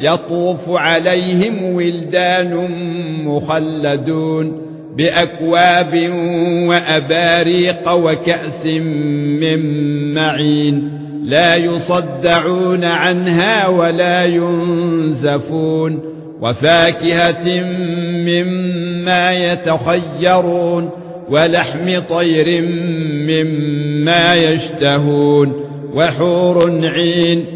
يطوف عليهم ولدان مخلدون بأكواب وأباريق وكأس من معين لا يصدعون عنها ولا ينزفون وفاكهة مما يتخيرون ولحم طير مما يشتهون وحور عين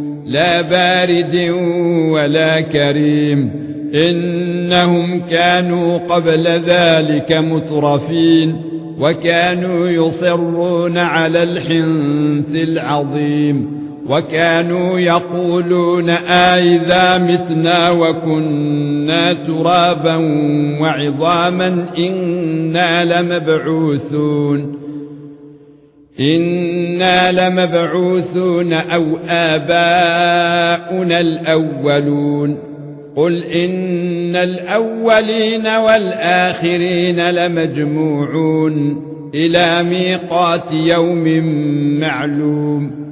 لا بارد ولا كريم. إنهم كانوا قبل ذلك مترفين وكانوا يصرون على الحنث العظيم وكانوا يقولون أَإِذَا مِتْنَا وَكُنَّا تُرَابًا وَعِظَامًا إِنَّا لَمَبْعُوثُونَ. إِنَّا لَمَبْعُوثُونَ أَوْ آبَاؤُنَا الْأَوَّلُونَ. قُلْ إِنَّ الْأَوَّلِينَ وَالْآخِرِينَ لَمَجْمُوعُونَ إِلَى مِيقَاتِ يَوْمٍ مَّعْلُومٍ.